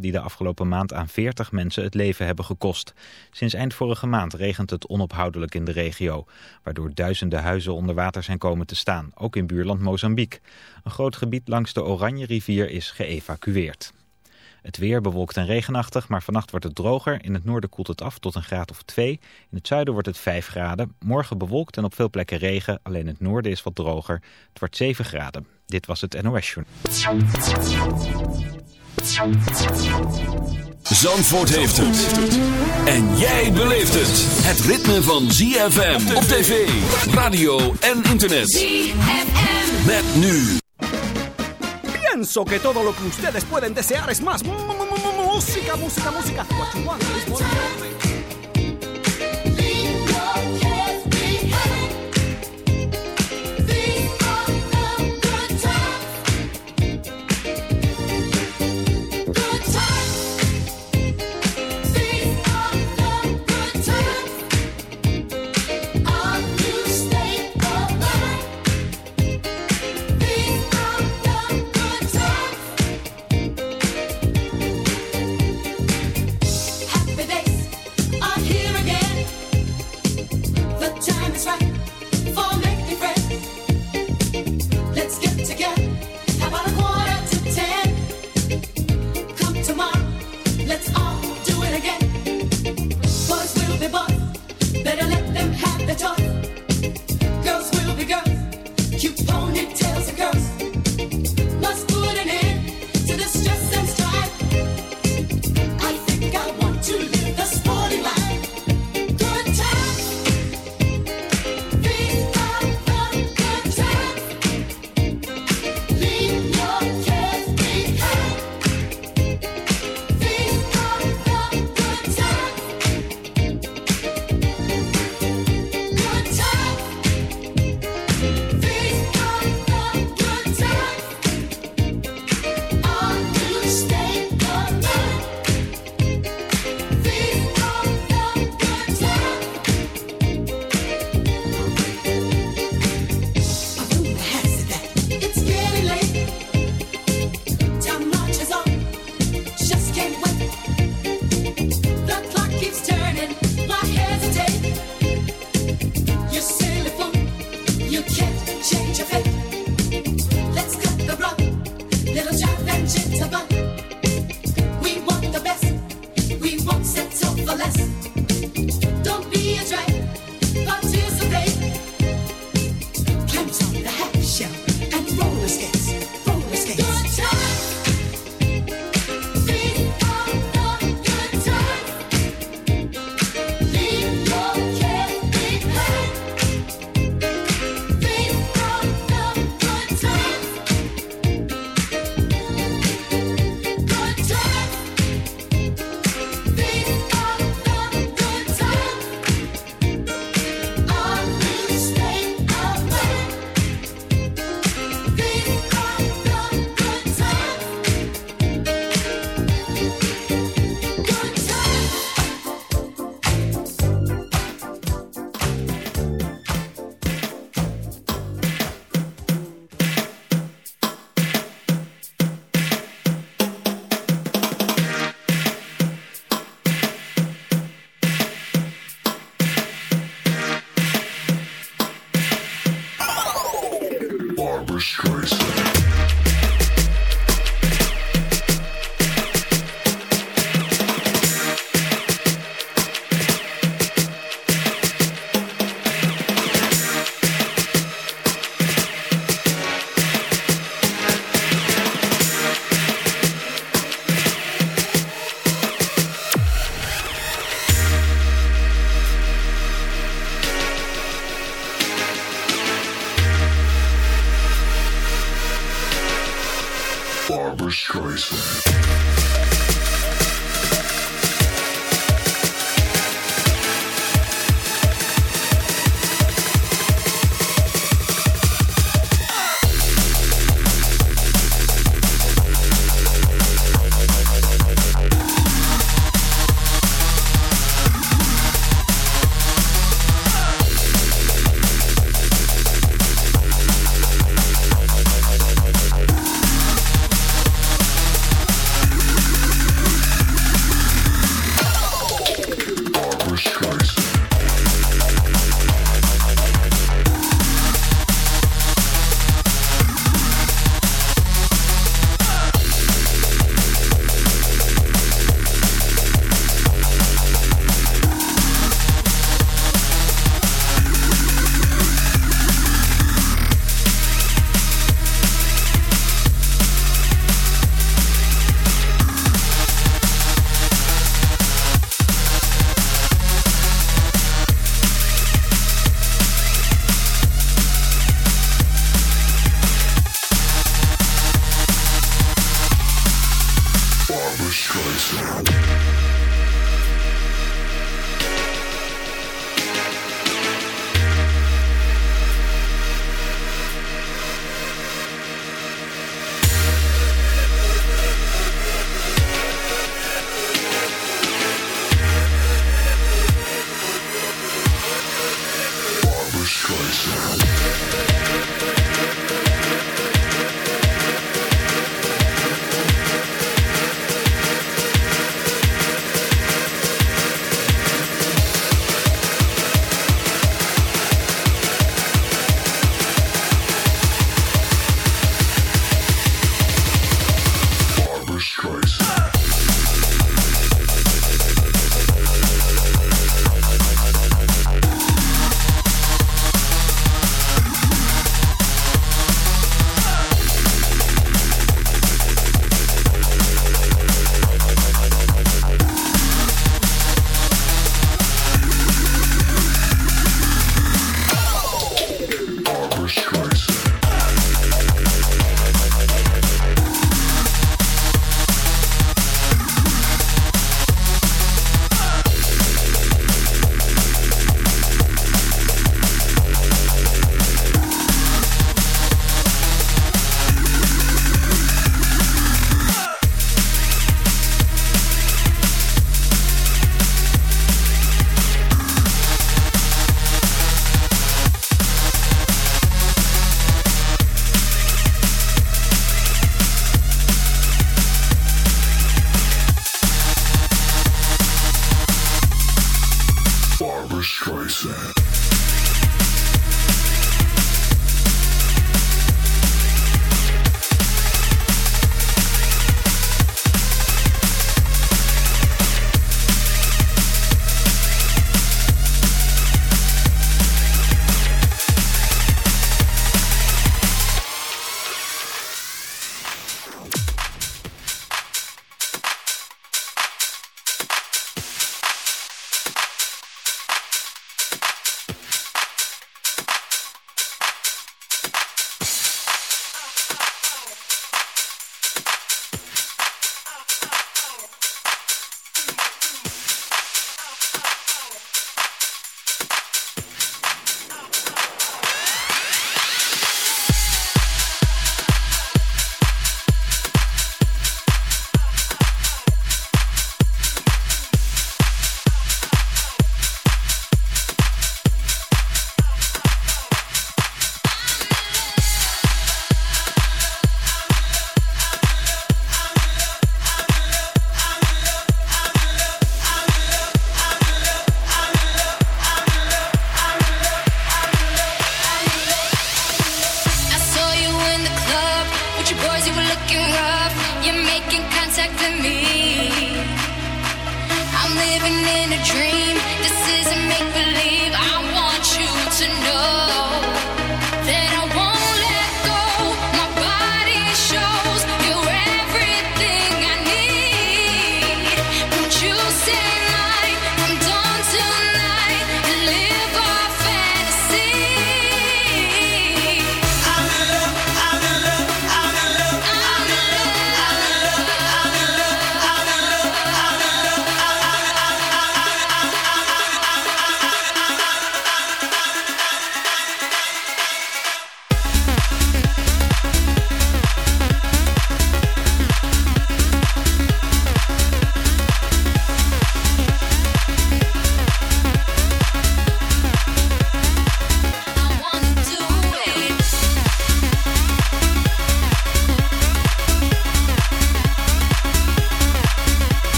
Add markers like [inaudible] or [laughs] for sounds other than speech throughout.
die de afgelopen maand aan 40 mensen het leven hebben gekost. Sinds eind vorige maand regent het onophoudelijk in de regio, waardoor duizenden huizen onder water zijn komen te staan, ook in buurland Mozambique. Een groot gebied langs de Oranje rivier is geëvacueerd. Het weer bewolkt en regenachtig, maar vannacht wordt het droger. In het noorden koelt het af tot een graad of 2. In het zuiden wordt het 5 graden. Morgen bewolkt en op veel plekken regen. Alleen het noorden is wat droger. Het wordt 7 graden. Dit was het NOS Journal. Zandvoort heeft het. En jij beleeft het. Het ritme van ZFM op tv, radio en internet. ZFM. Met nu. Pienso que todo lo que ustedes pueden desear es más música, música, música. What you want is.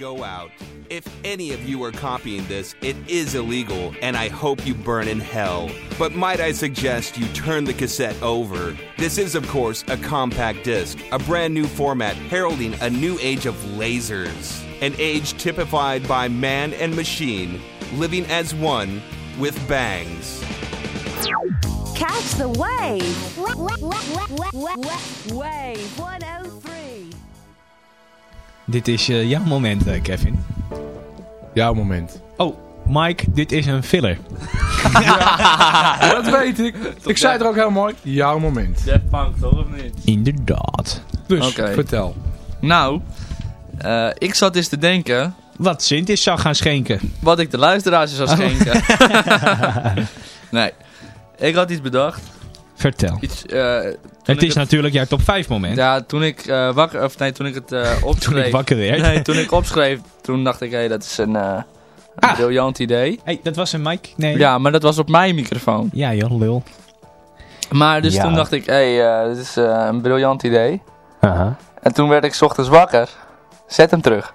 Go out. If any of you are copying this, it is illegal, and I hope you burn in hell. But might I suggest you turn the cassette over? This is, of course, a compact disc, a brand new format heralding a new age of lasers. An age typified by man and machine, living as one with bangs. Catch the wave. Wave 103. Dit is eh, jouw moment, eh, Kevin. Jouw moment. Oh, Mike, dit is een filler. [laughs] dat weet ik. Ik zei het er ook heel mooi. Jouw moment. Dead Punk toch, of niet? Inderdaad. Dus, vertel. Nou, eh, ik zat eens te denken Wat Sint is zou gaan schenken. wat ik de luisteraars zou [laughs] schenken. [laughs] nee, ik had iets bedacht. Vertel. Iets, eh, Het is natuurlijk jouw top 5 moment. Ja, toen ik eh, wakker, of nee, toen ik het eh opschreef. [laughs] Toen ik wakker werd. Nee, toen ik opschreef, toen dacht ik, hé, dat is een, eh, een Ah. briljant idee. Hey, dat was een mic? Nee. Ja, maar dat was op mijn microfoon. Ja joh, lul. Maar dus Ja. toen dacht ik, hé, eh, dit is eh, een briljant idee. Aha. En toen werd ik 's ochtends wakker. Zet hem terug.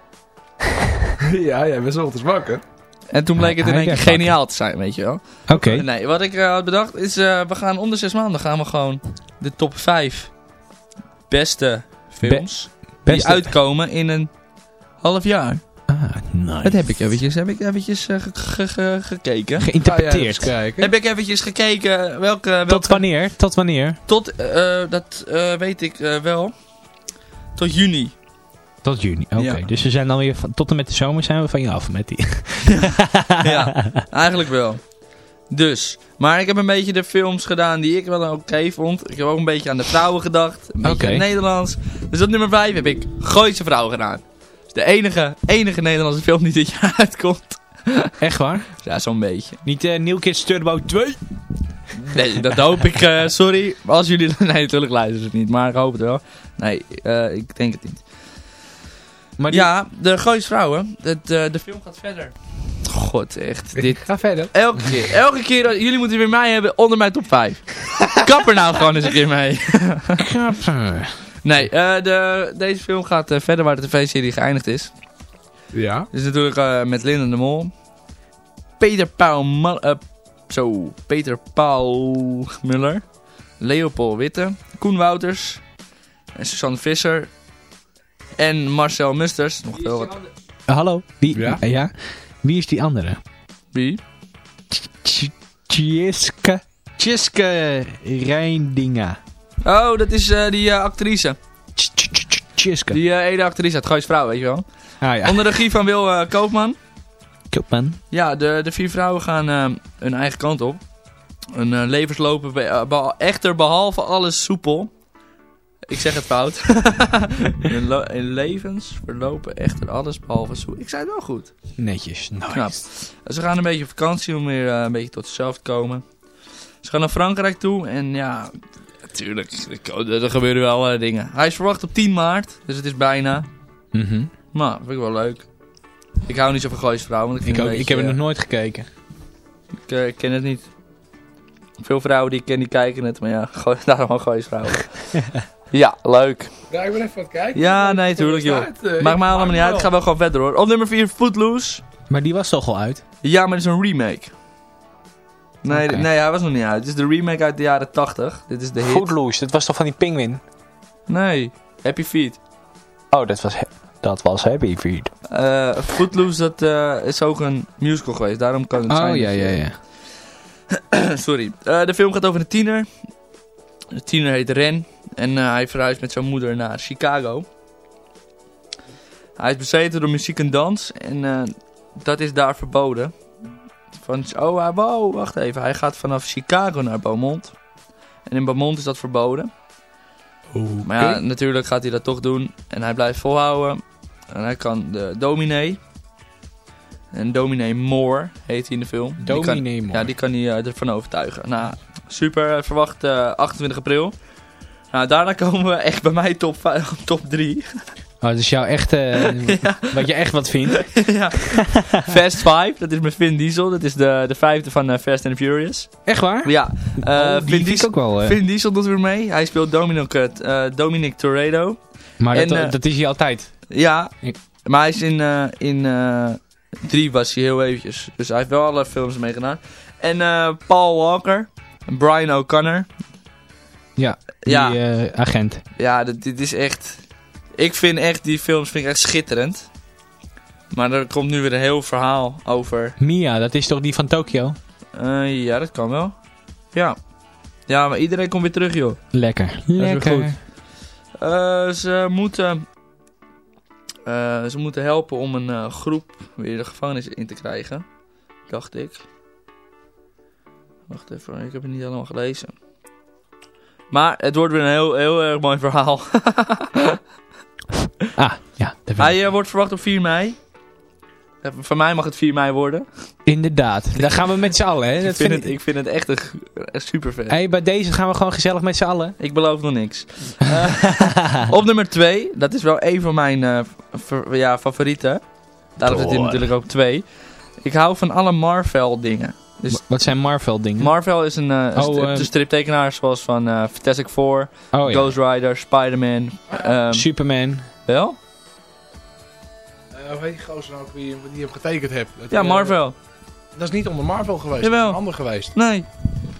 [laughs] ja, jij bent zo ochtends wakker. En toen bleek het in één keer geniaal te zijn, weet je wel. Oké. Nee, wat ik eh, had bedacht is, eh, we gaan om de zes maanden gaan we gewoon de top 5 beste films Beste- die uitkomen in een half jaar. Ah, nice. Dat heb ik eventjes, heb ik eventjes eh, ge- ge- ge- gekeken. Geïnterpreteerd. kijken. Heb ik eventjes gekeken welke... welke Tot wanneer? Tot wanneer? Tot, dat weet ik wel. Tot juni. Tot juni. Oké, Ja. dus we zijn dan weer van, tot en met de zomer zijn we van je af met die. [laughs] ja, eigenlijk wel. Dus, maar ik heb een beetje de films gedaan die ik wel oké vond. Ik heb ook een beetje aan de vrouwen gedacht. Een beetje het Nederlands. Dus op nummer 5 heb ik Gooise Vrouw gedaan. Dus de enige, enige Nederlandse film die dit [laughs] jaar uitkomt. Echt waar? Ja, zo'n beetje. Niet eh New Kids Turbo 2? Nee, dat hoop ik. eh, sorry. Als jullie... [laughs] Nee, natuurlijk luisteren ze het niet. Maar ik hoop het wel. Nee, eh, ik denk het niet. Maar die- Ja, de Gooise Vrouwen. Het, eh, de film gaat verder. God, echt. Dit, ga verder. Elke keer. Elke keer. dat- Jullie moeten weer mij hebben onder mijn top 5. Kap er nou gewoon eens een keer mee. [laughs] Kapper. Nee, eh, de, deze film gaat eh, verder waar de tv-serie geëindigd is. Ja. Dus natuurlijk met Linda de Mol. Peter Paul Mal- Zo, Peter Paul Muller. Leopold Witte. Koen Wouters. En Suzanne Visser. En Marcel Musters. Nog veel wat. Eh, hallo? Wie, Ja? eh, ja? Wie is die andere? Wie? Tj- Tjiska. Tjiska Reindinga. Oh, dat is eh, die actrice. Tj- tj- tj- Tjiska. Die ene actrice uit Goois Vrouw, weet je wel. Ah ja. Onder regie van Wil eh, Koopman. Koopman. Ja, de, de vier vrouwen gaan eh, hun eigen kant op. Hun eh, levens lopen be- echter behalve alles soepel. Ik zeg het fout. [laughs] lo- hun levens verlopen echter alles behalve soepel. Ik zei het wel goed. Netjes. Nice. Knap. Ze gaan een beetje op vakantie om weer eh, een beetje tot zichzelf te komen. Ze gaan naar Frankrijk toe en ja, natuurlijk, er, gebeuren wel eh, dingen. Hij is verwacht op 10 maart, dus het is bijna. Mhm. Maar, vind ik wel leuk. Ik hou niet zo van Gooise vrouwen. Want ik, Ik, ook, ik heb het nog nooit gekeken. Ik eh, ken het niet. Veel vrouwen die ik ken, die kijken het. Maar ja, gooi, daarom gewoon Gooise vrouwen. [laughs] ja, leuk. Ja, ik ben even aan het kijken. Ja, nee, tuurlijk joh. Maakt me allemaal niet uit. Het gaat wel gewoon verder hoor. Op nummer 4, Footloose. Maar die was toch al uit? Ja, maar het is een remake. Nee, nee, hij was nog niet uit. Het is de remake uit de jaren 80. Dit is de hit. Footloose, dat was toch van die pinguïn? Nee, Happy Feet. Oh, dat was, dat was Happy Feet. Eh Footloose, dat eh, is ook een musical geweest. Daarom kan het zijn. Oh, ja, dat ja, ja. [clears throat] Sorry. Eh, de film gaat over een tiener. De tiener heet Ren. En eh, hij verhuist met zijn moeder naar Chicago. Hij is bezeten door muziek en dans. En eh, dat is daar verboden. Van, oh, wow, wacht even. Hij gaat vanaf Chicago naar Beaumont. En in Beaumont is dat verboden. Maar ja, natuurlijk gaat hij dat toch doen. En hij blijft volhouden. En hij kan de dominee. En dominee Moore heet hij in de film. Die kan- Dominee Moore. Ja, die kan hij eh, ervan overtuigen. Nou, super. Verwacht eh, 28 april. Nou, daarna komen we echt bij mij top, [laughs] top 3. Oh, dat is jou echt, [laughs] eh, wat je echt wat vindt. [laughs] ja. Fast 5, dat is met Vin Diesel. Dat is de, de vijfde van eh, Fast and Furious. Echt waar? Ja, eh, Oh, Vin, Diesel, ook wel. Vin Diesel doet weer mee. Hij speelt Dominic, Dominic Toretto. maar dat, en, dat is hij altijd. Ja, Maar hij is in, in eh, drie was hij heel eventjes. Dus hij heeft wel alle films meegedaan. En Paul Walker. Brian O'Connor. Ja, die Ja. eh, agent. Ja, dit, dit is echt... Ik vind echt die films vind ik echt schitterend. Maar er komt nu weer een heel verhaal over. Mia, dat is toch die van Tokyo? Eh, ja, dat kan wel. Ja. Ja, maar iedereen komt weer terug, joh. Lekker. weer Lekker. goed. Eh, ze moeten... eh, ze moeten helpen om een eh, groep weer de gevangenis in te krijgen. Dacht ik. Wacht even, ik heb het niet allemaal gelezen. Maar het wordt weer een heel, heel erg mooi verhaal. [laughs] Ah, ja. ik. Hij eh, wordt verwacht op 4 mei. Eh, Voor mij mag het 4 mei worden. Inderdaad. Daar gaan we met z'n allen, hè. Ik Dat vind, vind het, ik vind het echt een, super vet. Hey, bij deze gaan we gewoon gezellig met z'n allen. Ik beloof nog niks. [laughs] Eh, [laughs] op nummer 2, dat is wel een van mijn ver- ja, favorieten. Daarom zit hij natuurlijk ook 2. Ik hou van alle Marvel dingen. Dus Wat zijn Marvel dingen? Marvel is een, eh, Oh, eh, de striptekenaar zoals van eh Fantastic Four, oh ja. Ghost Rider, Spider-Man. ehm, Superman. wel? Eh, hoe heet die gozer nou ook wie, die hem getekend? Dat, Ja, Marvel. dat is niet onder Marvel geweest. Jawel. Dat is een ander geweest. Nee,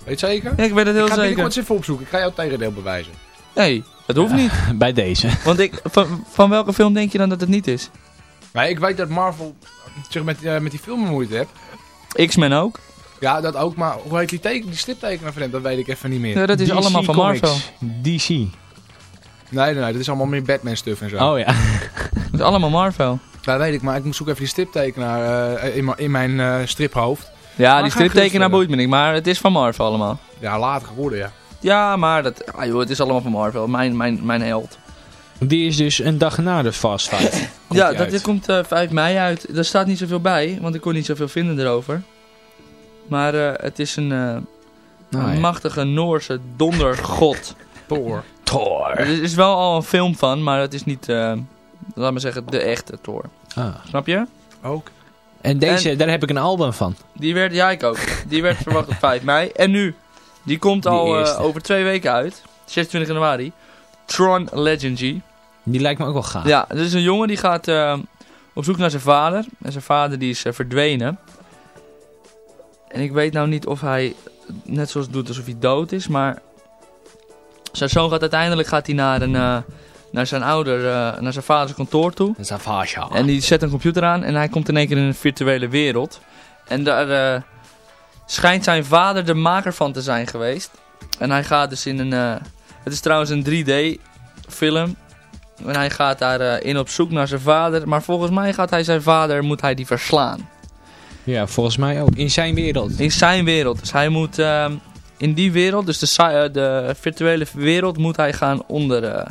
Weet je zeker? ja, ik weet het heel ik ga zeker. binnenkort eens even opzoeken. Ik ga jou het tegendeel bewijzen. Nee, dat hoeft niet. [laughs] Bij deze. Want ik, van, van welke film denk je dan dat het niet is? Maar ik weet dat Marvel zich met, eh, met die film bemoeid heeft. X-Men ook. Ja, dat ook. Maar hoe heet die, teken, die striptekenaar van hem? Dat weet ik even niet meer. Ja, dat is DC allemaal van Comics. Marvel. DC. Nee, nee, nee. Dat is allemaal meer Batman stuff en zo. Oh ja. [laughs] Dat is allemaal Marvel. Dat weet ik, maar ik moet zoeken even die striptekenaar eh, in, mijn- in mijn eh, striphoofd. Ja, Maar die striptekenaar boeit me niet, maar het is van Marvel allemaal. Ja, later geworden, ja. Ja, maar dat, ah joh, het is allemaal van Marvel. Mijn, mijn, mijn held. Die is dus een dag na de Fast Five. [laughs] Ja, dat dit komt eh 5 mei uit. Er staat niet zoveel bij, want ik kon niet zoveel vinden erover. Maar eh, het is een, eh, ja. machtige Noorse dondergod. Thor. Thor. Er is wel al een film van, maar het is niet, eh, laat maar zeggen, de echte Thor. Ah. Snap je? Ook. En deze, daar heb ik een album van. Die werd, ja ik ook. Die werd verwacht op 5 mei. En nu, die komt Die al eh, over twee weken uit. 26 januari. Tron Legend G. Die lijkt me ook wel gaaf. Ja, er is een jongen die gaat eh, op zoek naar zijn vader. En zijn vader die is verdwenen. En ik weet nou niet of hij net zoals doet alsof hij dood is, maar zijn zoon gaat uiteindelijk gaat hij naar, een, eh, naar zijn ouder, eh, naar zijn vaders kantoor toe. Is Avasha. En die zet een computer aan en hij komt in één keer in een virtuele wereld. En daar eh, schijnt zijn vader de maker van te zijn geweest. En hij gaat dus in een... het is trouwens een 3D film. En hij gaat daar eh, in op zoek naar zijn vader. Maar volgens mij gaat hij zijn vader, moet hij die verslaan. Ja, volgens mij ook. In zijn wereld. In zijn wereld. Dus hij moet ehm, in die wereld, dus de, eh, de virtuele wereld, moet hij gaan onder, eh,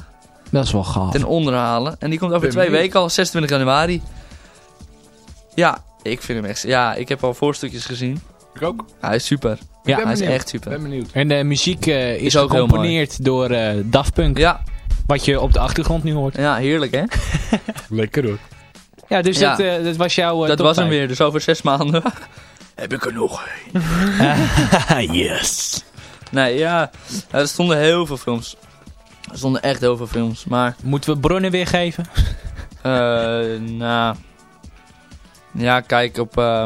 Dat is wel gaaf. ten onder halen. En die komt over Ben twee benieuwd. weken al, 26 januari. Ja, ik vind hem echt... Ja, ik heb al voorstukjes gezien. Ik ook. Hij is super. Ja, hij is echt super. ben benieuwd. En de muziek eh, is, Is ook gecomponeerd door eh Daft Punk. Ja, Wat je op de achtergrond nu hoort. ja heerlijk hè? [laughs] [laughs] Lekker hoor. Ja, dus Ja. Dat, eh, dat was jouw eh, dat was hem weer, dus over zes maanden. [laughs] heb ik er nog een. [laughs] yes. Nee, ja. Er stonden heel veel films. Er stonden echt heel veel films. Maar, Moeten we bronnen weergeven? eh, nou... Ja, kijk op eh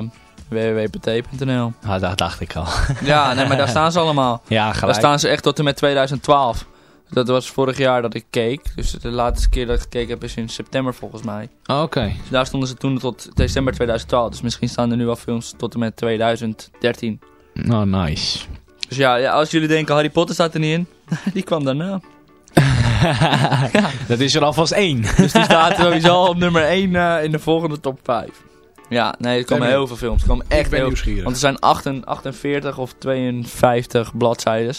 www.t.nl. Ah, dat dacht ik al. Ja, nee, maar daar staan ze allemaal. [laughs] Ja, Daar gelijk. staan ze echt tot en met 2012. Dat was vorig jaar dat ik keek. Dus de laatste keer dat ik gekeken heb is in september volgens mij. Oh, Oké. Dus daar stonden ze toen tot december 2012. Dus misschien staan er nu al films tot en met 2013. Oh, nice. Dus ja, ja, als jullie denken Harry Potter staat er niet in. [laughs] Die kwam daarna. [laughs] Dat is er alvast één. [laughs] Dus die staat sowieso op nummer 1 eh, in de volgende top 5. Ja, nee, er komen Ben heel veel films. Er komen echt ik ben heel nieuwsgierig. Want er zijn 8 48 of 52 bladzijden.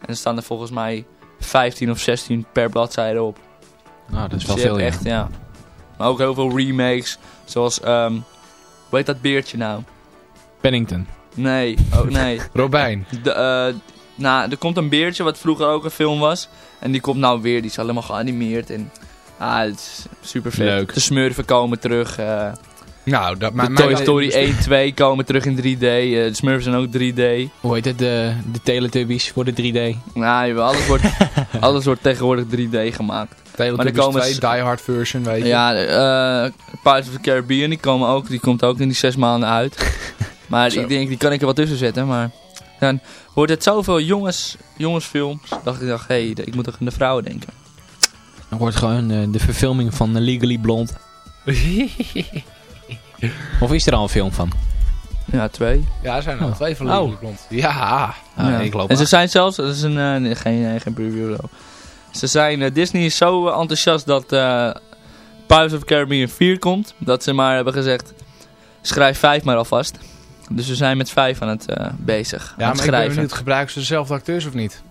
En er staan er volgens mij 15 of 16 per bladzijde op. Nou, dat is Dus wel je veel, ja. echt, ja. Maar ook heel veel remakes. Zoals, ehm hoe heet dat beertje nou? Pennington. Nee, oh nee. [laughs] Robijn. De, eh, nou, er komt een beertje wat vroeger ook een film was. En die komt nou weer, die is helemaal geanimeerd. En, ah, het is super vet. Leuk. De smurfen komen terug. eh. Nou, dat maar Toy Story 1, 2 komen terug in 3D. eh, de Smurfs zijn ook 3D. Hoe heet het? De, de Teletubbies voor de 3D. Nou, alles wordt, [laughs] alles wordt tegenwoordig 3D gemaakt. Teletubbies Maar er komen 2, s- Die Hard version, weet je. Ja, eh Pirates of the Caribbean, die, komen ook, die komt ook in die zes maanden uit. [laughs] maar Zo. ik denk, die kan ik er wel tussen zetten. Maar dan wordt het zoveel jongens, jongensfilms. Dacht ik, dacht, hé, hey, ik moet toch aan de vrouwen denken. Dan wordt gewoon eh, de verfilming van Legally Blonde. [laughs] of is er al een film van? Ja, twee. Ja, er zijn er al Oh. twee van Oh. Legally Blonde. Ja. Ah, Ja. Ik loop en ze zijn zelfs, dat is een, eh, nee, geen, nee, geen preview. zo. Ze zijn, eh, Disney is zo eh, enthousiast dat eh Pirates of the Caribbean 4 komt. Dat ze maar hebben gezegd, schrijf 5 maar alvast. Dus we zijn met 5 aan het eh, bezig. Ja, aan maar ik ben benieuwd, gebruiken ze dezelfde acteurs of niet?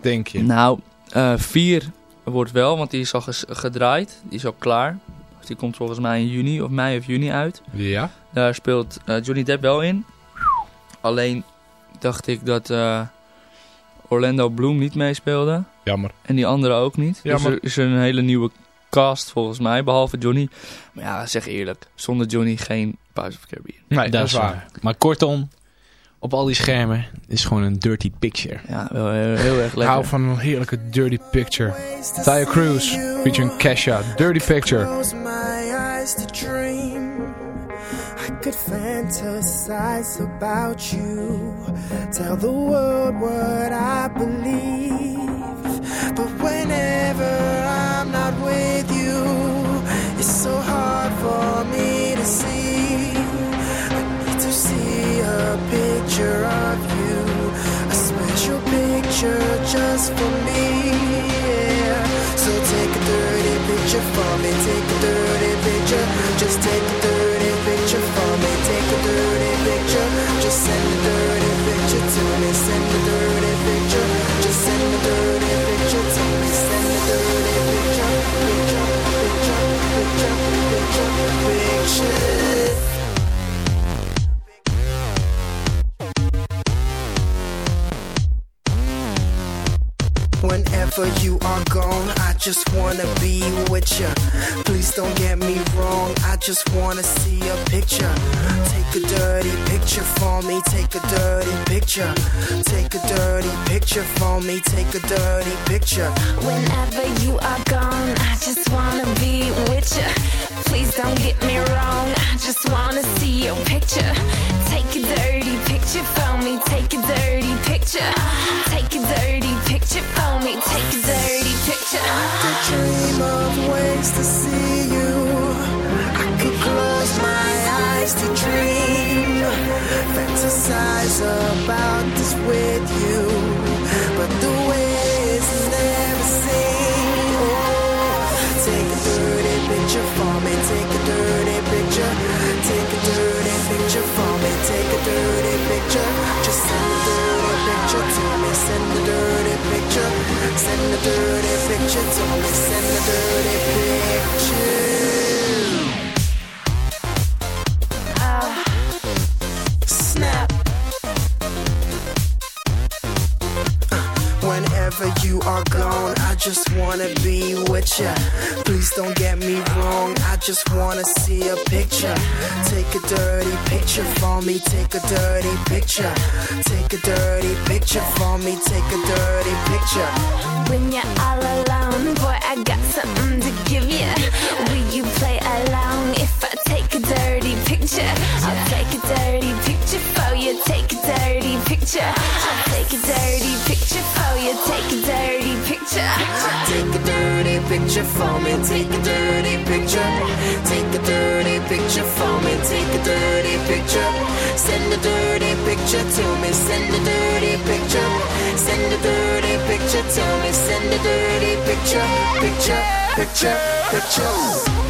Denk je? Nou, eh 4 wordt wel, want die is al gedraaid. Die is al klaar. Dus die komt volgens mij in juni of mei of juni uit. Ja. Daar speelt eh, Johnny Depp wel in. Alleen dacht ik dat eh, Orlando Bloom niet meespeelde. Jammer. En die andere ook niet. Ja, dus maar- er is een hele nieuwe cast volgens mij, behalve Johnny. Maar ja, zeg eerlijk, zonder Johnny geen Pirates of Caribbean. Nee, dat, is waar. waar. Maar kortom, op al die schermen is gewoon een dirty picture. Ja, wel heel, heel erg lekker. hou van een heerlijke Dirty Picture. Taya Cruz, featuring Kesha. Dirty Picture. Close my eyes to dream. I could fantasize about you. Tell the world what I believe. But whenever I'm not with you, it's so hard for me to see. Picture of you. A special picture just for me. Yeah. So take a dirty picture for me. Take a dirty picture. Just take a dirty picture for me. Take a dirty picture. Just send a dirty just wanna be with ya. Please don't get me wrong, I just wanna see a picture. Take a dirty picture for me, take a dirty picture. Take a dirty picture for me, take a dirty picture. Whenever you are gone, I just wanna be with you. Please don't get me wrong, just wanna see your picture. Take a dirty picture for me, take a dirty picture. Take a dirty picture for me, take a dirty picture. to dream of ways to see you. I could close my eyes to dream, fantasize about this with you. But the way is never seen. Oh, take a dirty picture dirty picture. Just send a dirty picture to me, send a dirty picture. Send a dirty picture to me, send a dirty picture. Whenever you are gone, I just wanna be with ya. Please don't get me wrong, I just wanna see a picture. Take a dirty picture for me, take a dirty picture. Take a dirty picture for me, take a dirty picture. When you're all alone, boy, I got something to give you. Will you play along if I take a dirty picture? I'll take a dirty picture for you. Take a dirty picture. Picture for me, take a dirty picture. Take a dirty picture for me, take a dirty picture. Send a dirty picture to me, send a dirty picture. Send a dirty picture to me, send a dirty picture. Picture, picture, picture.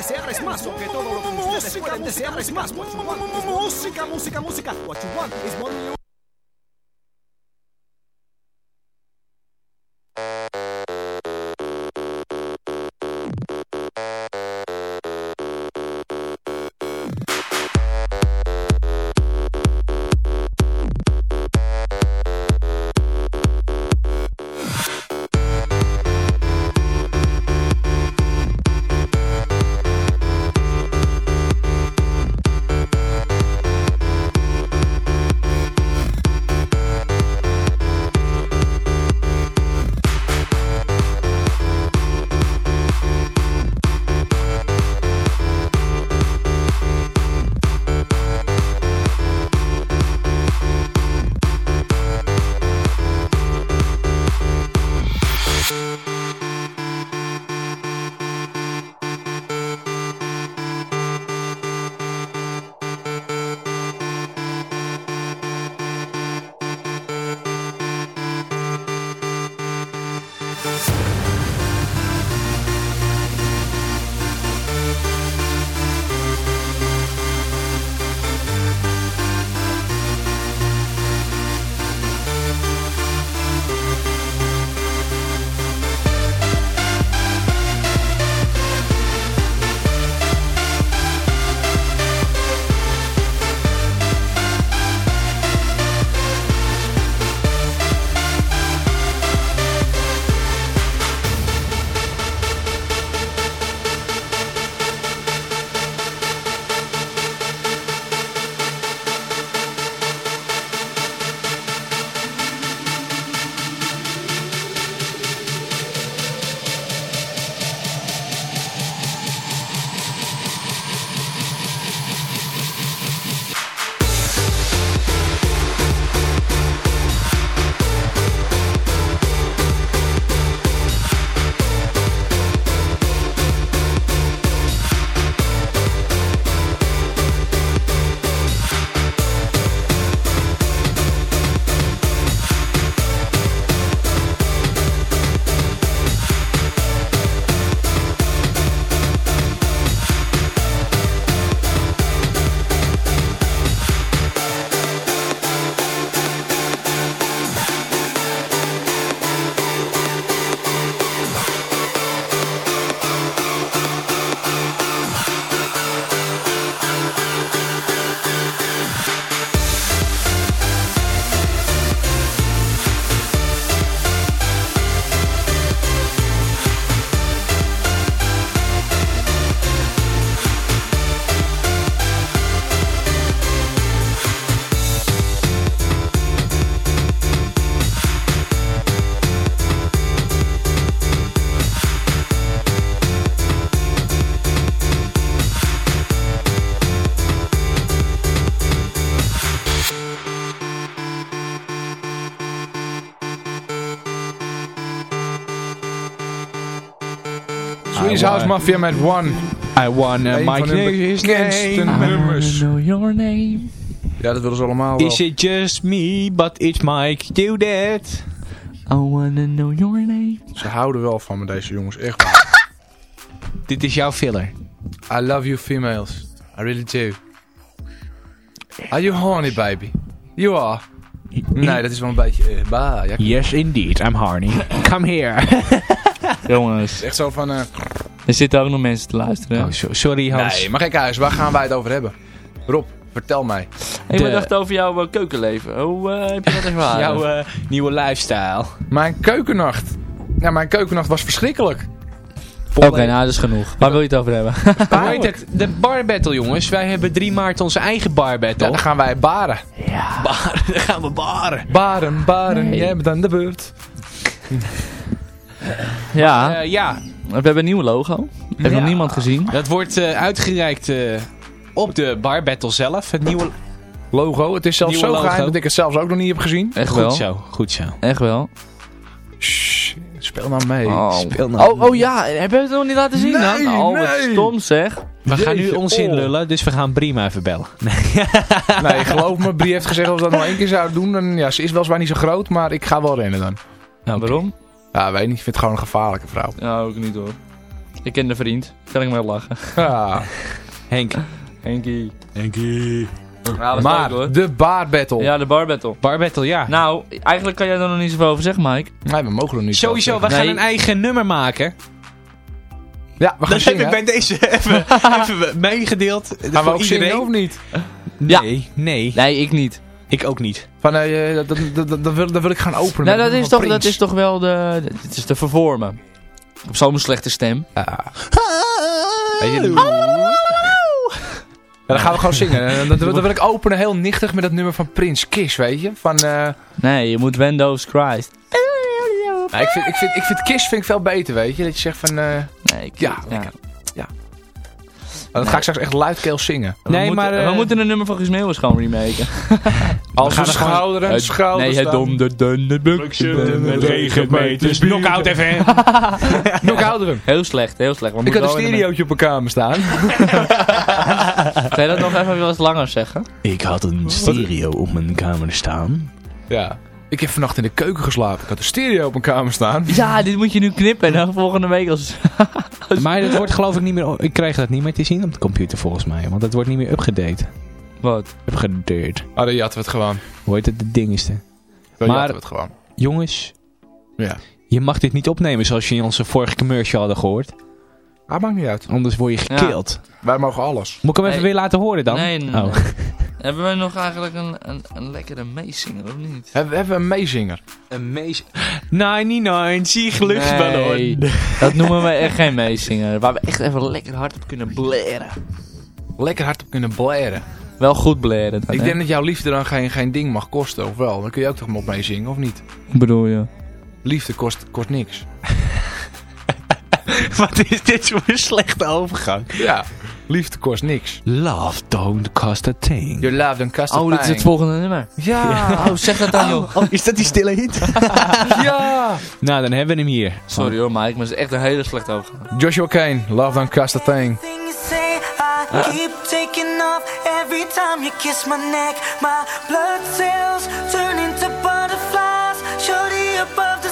desear es más. O que todo lo que ustedes pueden desear es más. Música, música, música. What you want is more Swedish House Mafia met One. I hun his bekendste name. nummers. Know your name. Ja, dat willen ze allemaal wel. Is it just me, but it's Mike, do that. I wanna know your name. Ze houden wel van me, deze jongens. Echt [laughs] waar. Dit is jouw filler. I love you females. I really do. Are you horny, baby? You are. Nee, dat is wel een beetje... bah, ja, Yes, indeed, I'm horny. [laughs] Come here. [laughs] Jongens, echt zo van... eh, er zitten ook nog mensen te luisteren. Oh, so- sorry Hans. nee, maar kijk huis, waar gaan wij het over hebben? Rob, vertel mij. Ik De- dacht over jouw eh, keukenleven. Hoe eh, heb je dat ervaren? [laughs] Jouw eh, nieuwe lifestyle. Mijn keukennacht. Ja, mijn keukennacht was verschrikkelijk. Oké, nou dat is genoeg. Waar wil je het over hebben? [laughs] Hoe heet het? De bar battle, jongens. Wij hebben 3 maart onze eigen bar battle. Ja, dan gaan wij baren. Baren, [laughs] dan gaan we baren. Baren, baren, Nee. jij bent aan de beurt. Ja, Eh, ja, we hebben een nieuw logo. Heeft nog Ja. niemand gezien. dat wordt eh, uitgereikt eh, op de bar battle zelf. Het nieuwe... Logo, het is zelfs Nieuwe zo logo. geheim dat ik het zelfs ook nog niet heb gezien. Echt Goed wel. zo, goed zo. Echt wel. Shh, speel nou mee. Oh. Speel nou. Oh, oh ja, hebben we het nog niet laten zien Nee, dan? Oh, wat nee. stom zeg. We gaan nu ons oh. inlullen, dus we gaan Brima even bellen. [laughs] Nee, geloof me, Brie heeft gezegd als we dat nog één keer zouden doen. Dan, ja, ze is weliswaar niet zo groot, maar ik ga wel rennen dan. Waarom? Ja, weet niet, ik vind het gewoon een gevaarlijke vrouw. Ja, ook niet hoor. Ik ken de vriend. Kan ik mee lachen. [laughs] Ja. Henk. Henkie. Henkie. Ja, dat maar, is leuk, hoor. de bar battle. Ja, de bar battle. Bar battle, ja. Nou, eigenlijk kan jij daar nog niet zoveel over zeggen, Mike. Nee, we mogen er niet Sowieso, we gaan Nee. een eigen nummer maken. Ja, we gaan Dat heb zingen. ik bij deze even, [laughs] even meegedeeld. Gaan we ook iedereen. zingen of niet? Ja. Nee, nee. Nee, ik niet. Ik ook niet. Van, eh, dat, dat, dat, dat, dat wil, dat wil ik gaan openen. Nou, dat is, toch, dat is toch wel de... Dit is te vervormen. Heb zo'n slechte stem. Ja. Weet je, Ja, dan gaan we gewoon zingen. [laughs] En Dan, dan, dan wil ik openen heel nichtig met dat nummer van Prince Kiss, weet je? Van, eh, Nee, je moet Windows Christ. nou, ik, vind, ik, vind, ik vind Kiss vind ik veel beter, weet je? Dat je zegt van, eh, Nee, ik, Ja, lekker. Dat ga ik straks echt luidkeels zingen. We, Nee, moeten, maar, eh, we moeten een nummer van Guus gewoon remaken. [laughs] Als we er schouderen, Het- schouderen nee, het staan. donder, dunder, Met regenmeters, knockout FM. Nog ouderen. Heel slecht, heel slecht. We Ik had moeten een stereootje op mijn kamer staan. [laughs] [laughs] de- Kan je dat nog even wat langer zeggen? Ik had een stereo op mijn kamer staan. Ja. Ik heb vannacht in de keuken geslapen. Ik had een stereo op mijn kamer staan. Ja, dit moet je nu knippen en dan volgende week als... [laughs] Maar dat wordt geloof ik niet meer... Ik krijg dat niet meer te zien op de computer volgens mij. Want dat wordt niet meer upgedate. Wat? Upgedate. Oh, dan jatten we het gewoon. Hoe heet het? De dingeste. Dan Maar- jatten we het gewoon. Jongens, Ja. je mag dit niet opnemen zoals je in onze vorige commercial hadden gehoord. Ah, maakt niet uit. Anders word je gekild. Wij mogen alles. Moet ik hem even Nee. weer laten horen dan? Nee, nee, Oh. [laughs] Hebben we nog eigenlijk een, een, een lekkere meezinger, of niet? Hebben, hebben we een meezinger? Een mees... 99, zie luchtballon. Nee, [laughs] dat noemen we echt geen meezinger. Waar we echt even lekker hard op kunnen blaren. Lekker hard op kunnen blaren. Wel goed blaren dan, Ik hè? denk dat jouw liefde dan geen, geen ding mag kosten, of wel? Dan kun je ook toch op meezingen, of niet? Hoe bedoel je? Liefde kost, kost niks. [laughs] [laughs] Wat is dit voor een slechte overgang? Ja. Liefde kost niks. Love don't cost a thing. Your love dan kost Oh, dit is het volgende nummer. Ja. Oh, zeg dat dan, joh. Oh, is dat die stille hit? [laughs] ja. nou, dan hebben we hem hier. Sorry hoor, Mike, maar het is echt een hele slechte overgang. Joshua Kane, love don't cost a thing. Thing you say, I keep taking off every time you kiss my neck. My blood cells turn into butterflies. Shorty above the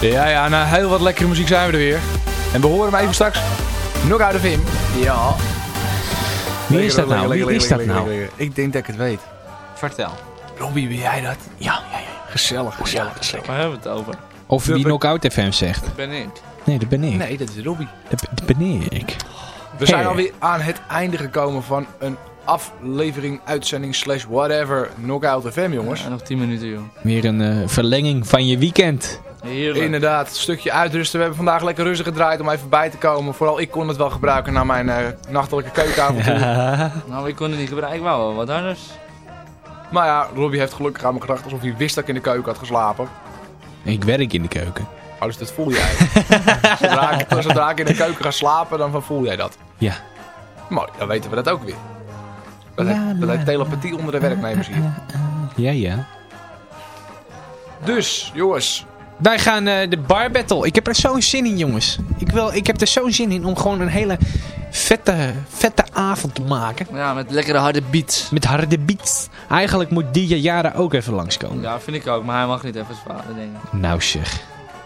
Ja, ja, nou heel wat lekkere muziek zijn we er weer. En we horen hem even straks nog uit de film. Ja. Wie is dat nou? Wie is dat nou? Ik denk dat ik het weet. Vertel. Robbie, ben jij dat? Ja, ja, ja. Gezellig, gezellig, gezellig. Waar hebben we het over? Of wie Knockout FM zegt. Dat ben ik. Nee, dat ben ik. Nee, dat is Robbie. Dat, dat ben ik. We zijn alweer aan het einde gekomen van een aflevering, uitzending, slash whatever, Knockout FM, jongens. Ja, nog 10 minuten, joh. Weer een eh, verlenging van je weekend. Heerlijk. Inderdaad, een stukje uitrusten. We hebben vandaag lekker rustig gedraaid om even bij te komen. Vooral ik kon het wel gebruiken na mijn eh, nachtelijke keukenavontuur. Nou, ik kon het niet gebruiken. Ik wou wel wat anders. Maar ja, Robbie heeft gelukkig aan me gedacht alsof hij wist dat ik in de keuken had geslapen. Ik werk in de keuken. Oh, dus dat voel jij. [laughs] zodra, ik, zodra ik in de keuken ga slapen, dan voel jij dat. Ja. Mooi, dan weten we dat ook weer. Dat, La, heet, dat la, heet telepathie onder de werknemers hier. Ja, ja. Dus, jongens. Wij gaan eh, de bar battle. Ik heb er zo'n zin in, jongens. Ik, wil, ik heb er zo'n zin in om gewoon een hele vette, vette avond te maken. Ja, met lekkere harde beats. Met harde beats. Eigenlijk moet die Jara ook even langskomen. Ja, vind ik ook. Maar hij mag niet even zwaar, denk ik. Nou zeg.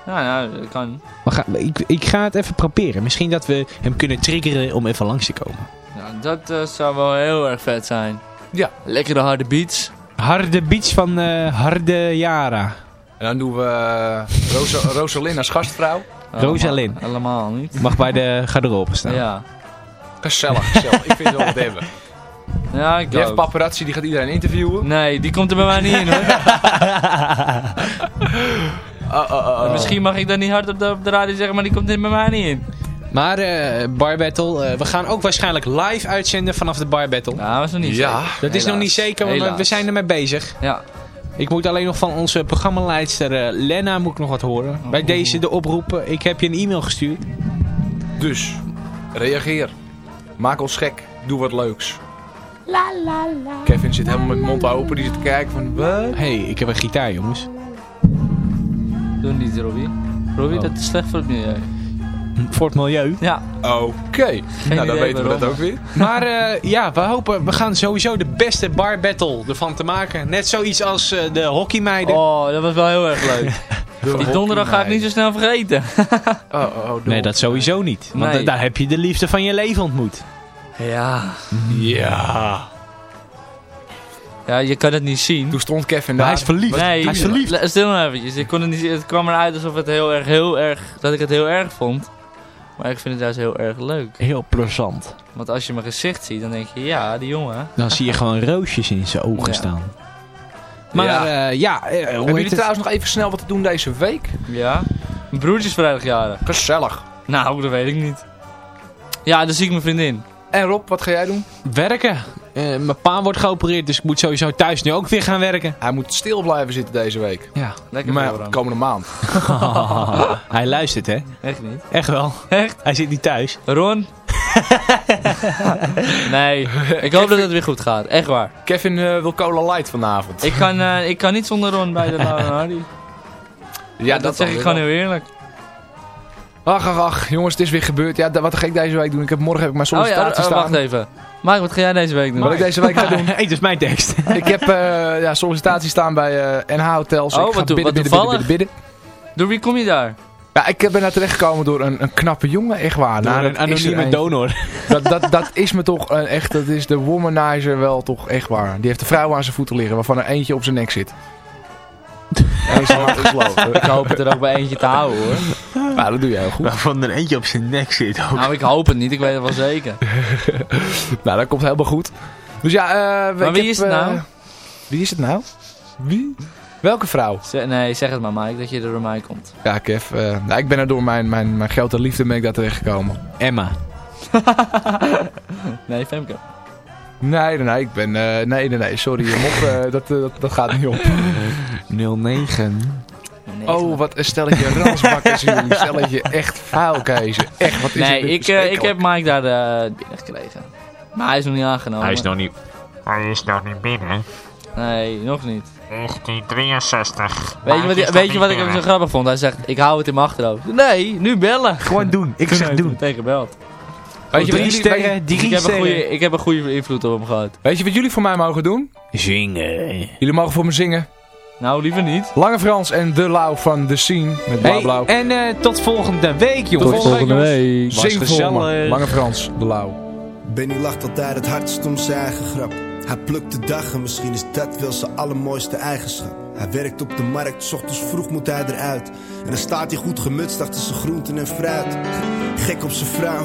Ja, ja, dat kan. Gaan, ik, ik ga het even proberen. Misschien dat we hem kunnen triggeren om even langs te komen. Ja, dat eh, zou wel heel erg vet zijn. Ja. Lekkere harde beats. Harde beats van eh, Harde Jara. En dan doen we uh, Rosa, [laughs] Rosalind als gastvrouw. Rosalind. Helemaal niet. Mag bij de garderobe staan. Ja. Gezellig, gezellig. Ik vind het wel wat hebben. [laughs] Ja, ik Jeff ook. Paparazzi die gaat iedereen interviewen. Nee, die komt er bij mij niet in hoor. [laughs] Oh, oh, oh, oh. Misschien mag ik dat niet hard op de, op de radio zeggen, maar die komt er bij mij niet in. Maar eh Bar Battle, eh, we gaan ook waarschijnlijk live uitzenden vanaf de Bar Battle. Ja, dat is nog niet Ja. zeker. Dat is nog niet zeker, want Helaas. we zijn ermee bezig. Ja. Ik moet alleen nog van onze programmaleidster eh, Lena moet ik nog wat horen. Bij deze de oproepen. Ik heb je een e-mail gestuurd. Dus, reageer. Maak ons gek. Doe wat leuks. Kevin zit helemaal met mond open. Die zit te kijken van, wat? Hé, hey, ik heb een gitaar jongens. Doe niet, Robbie. Robbie, Oh. dat is slecht voor het milieu. Voor het milieu. Ja. Oké. Nou, dan weten we dat ook weer. Maar eh, ja, we hopen, we gaan sowieso de beste bar battle ervan te maken. Net zoiets als eh, de hockeymeiden. Oh, dat was wel heel erg leuk. [laughs] Die donderdag ga ik niet zo snel vergeten. [laughs] Oh, oh, oh, nee, dat sowieso niet. Want Nee. daar heb je de liefde van je leven ontmoet. Ja. Ja. Ja, je kan het niet zien. Toen stond Kevin Maar daar. hij is verliefd. Nee, hij is verliefd. Stil nou eventjes. Ik kon het, niet zien. het kwam eruit alsof het heel erg, heel erg, dat ik het heel erg vond. Maar ik vind het juist heel erg leuk. Heel plezant. Want als je mijn gezicht ziet, dan denk je, ja, die jongen. Dan zie je [laughs] gewoon roosjes in zijn ogen Ja. staan. Maar Ja. ja, ja eh, hoe Hebben jullie het? trouwens nog even snel wat te doen deze week? Ja. Mijn broertje is vrijdag jarig. Gezellig. Nou, dat weet ik niet. Ja, dan zie ik mijn vriendin. En Rob, wat ga jij doen? werken. Eh, mijn pa wordt geopereerd, dus ik moet sowieso thuis nu ook weer gaan werken. Hij moet stil blijven zitten deze week. Ja. Lekker Maar voor hem. komende maand. [laughs] hij luistert, hè? Echt niet. Echt wel. Echt? Hij zit niet thuis. Ron? [laughs] nee, ik hoop dat het weer goed gaat. Echt waar. Kevin eh, wil Cola Light vanavond. Ik kan, eh, ik kan niet zonder Ron bij de [laughs] Lauw en Hardy. ja, dat, zeg ik gewoon heel eerlijk. Ach, ach, ach. Jongens, het is weer gebeurd. Ja, wat ga ik deze week doen? Ik heb, morgen heb ik mijn Oh ja, sollicitatie oh, staan. wacht even. Mike, wat ga jij deze week doen? Wat ik deze week ga doen? [laughs] hey, dat is mijn tekst. [laughs] ik heb eh ja, sollicitatie staan bij eh, NH Hotels. Oh, ik ga wat bidden, wat bidden, bidden, bidden, bidden. Door wie kom je daar? Ja, ik ben daar terechtgekomen door een, een knappe jongen, echt waar. Door Nou, een anonieme een- donor. [laughs] Dat, dat, dat is me toch een echt, dat is de womanizer wel toch echt waar. Die heeft de vrouw aan zijn voeten liggen, waarvan er eentje op zijn nek zit. En is hard gesloten. Ik hoop het er ook bij eentje te houden hoor. Nou, dat doe jij heel goed. Waarvan er eentje op zijn nek zit ook. Nou, ik hoop het niet. Ik weet het wel zeker. [laughs] Nou, dat komt helemaal goed. Dus ja, eh, Maar wie heb, is het eh, nou? Wie is het nou? Wie? Welke vrouw? Zeg- nee, zeg het maar Mike, dat je er door mij komt. Ja, Kev. eh, nou, ik ben er door mijn, mijn, mijn grote liefde ben ik daar terechtgekomen. Emma. [laughs] Nee, Femke. Nee, nee, nee, ik ben... eh, nee, nee, nee, sorry. je Mop, eh, dat, eh, dat, dat gaat niet op. [laughs] 09. Oh, wat een stelletje [laughs] ransbakkers jullie. Stelletje echt vuilkezen. Echt, wat is Nee, ik, eh, ik heb Mike daar eh, binnen gekregen. Maar hij is nog niet aangenomen. nog niet... Hij is nog niet binnen. Nee, nog niet. 1963. Weet je wat, is weet je wat ik ook zo grappig vond? Hij zegt, ik hou het in mijn achterhoofd. Nee, nu bellen. Gewoon doen. Ik [laughs] zeg hij doen. gebeld. Weet je, drie jullie, sterren, drie ik, heb een sterren. goede, ik heb een goede invloed op hem gehad. weet je wat jullie voor mij mogen doen? Zingen. Jullie mogen voor me zingen. Nou, liever niet. Lange Frans en De Lauw van The Scene met Hey, blauw-blauw. en eh, tot volgende week, jongens. Tot volgende week. Zing voor. Lange Frans, De Lauw. Benny lacht altijd het hardst om zijn eigen grap. Hij plukt de dag en misschien is dat wel zijn allermooiste eigenschap. Hij werkt op de markt, 's ochtends vroeg moet hij eruit. En dan staat hij goed gemutst achter zijn groenten en fruit. Gek op zijn vrouw,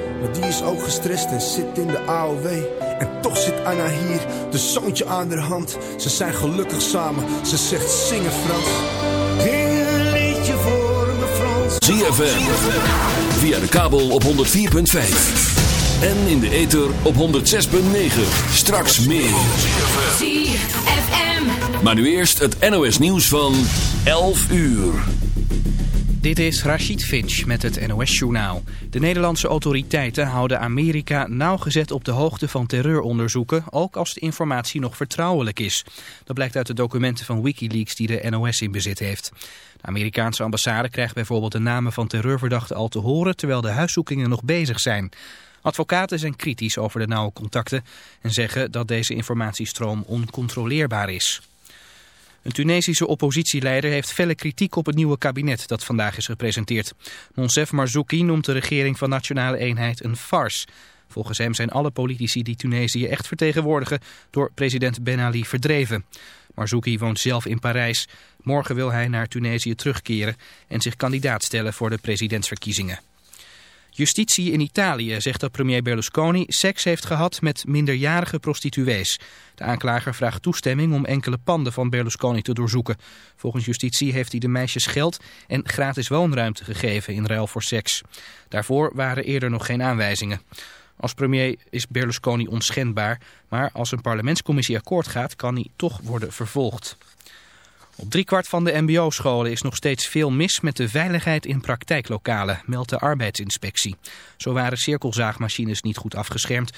Maar die is ook gestrest en zit in de AOW. En toch zit Anna hier, de zoontje aan haar hand. Ze zijn gelukkig samen, ze zegt zingen Frans. Zing een liedje voor me Frans. ZFM. Via de kabel op 104.5. En in de ether op 106.9. Straks meer. ZFM. Maar nu eerst het NOS nieuws van 11 uur. Dit is Rachid Finch met het NOS-journaal. De Nederlandse autoriteiten houden Amerika nauwgezet op de hoogte van terreuronderzoeken, ook als de informatie nog vertrouwelijk is. Dat blijkt uit de documenten van Wikileaks die de NOS in bezit heeft. De Amerikaanse ambassade krijgt bijvoorbeeld de namen van terreurverdachten al te horen, terwijl de huiszoekingen nog bezig zijn. Advocaten zijn kritisch over de nauwe contacten en zeggen dat deze informatiestroom oncontroleerbaar is. Een Tunesische oppositieleider heeft felle kritiek op het nieuwe kabinet dat vandaag is gepresenteerd. Monsef Marzouki noemt de regering van Nationale Eenheid een farce. Volgens hem zijn alle politici die Tunesië echt vertegenwoordigen door president Ben Ali verdreven. Marzouki woont zelf in Parijs. Morgen wil hij naar Tunesië terugkeren en zich kandidaat stellen voor de presidentsverkiezingen. Justitie in Italië zegt dat premier Berlusconi seks heeft gehad met minderjarige prostituees. De aanklager vraagt toestemming om enkele panden van Berlusconi te doorzoeken. Volgens justitie heeft hij de meisjes geld en gratis woonruimte gegeven in ruil voor seks. Daarvoor waren eerder nog geen aanwijzingen. Als premier is Berlusconi onschendbaar, maar als een parlementscommissie akkoord gaat kan hij toch worden vervolgd. Op driekwart van de mbo-scholen is nog steeds veel mis met de veiligheid in praktijklokalen, meldt de arbeidsinspectie. Zo waren cirkelzaagmachines niet goed afgeschermd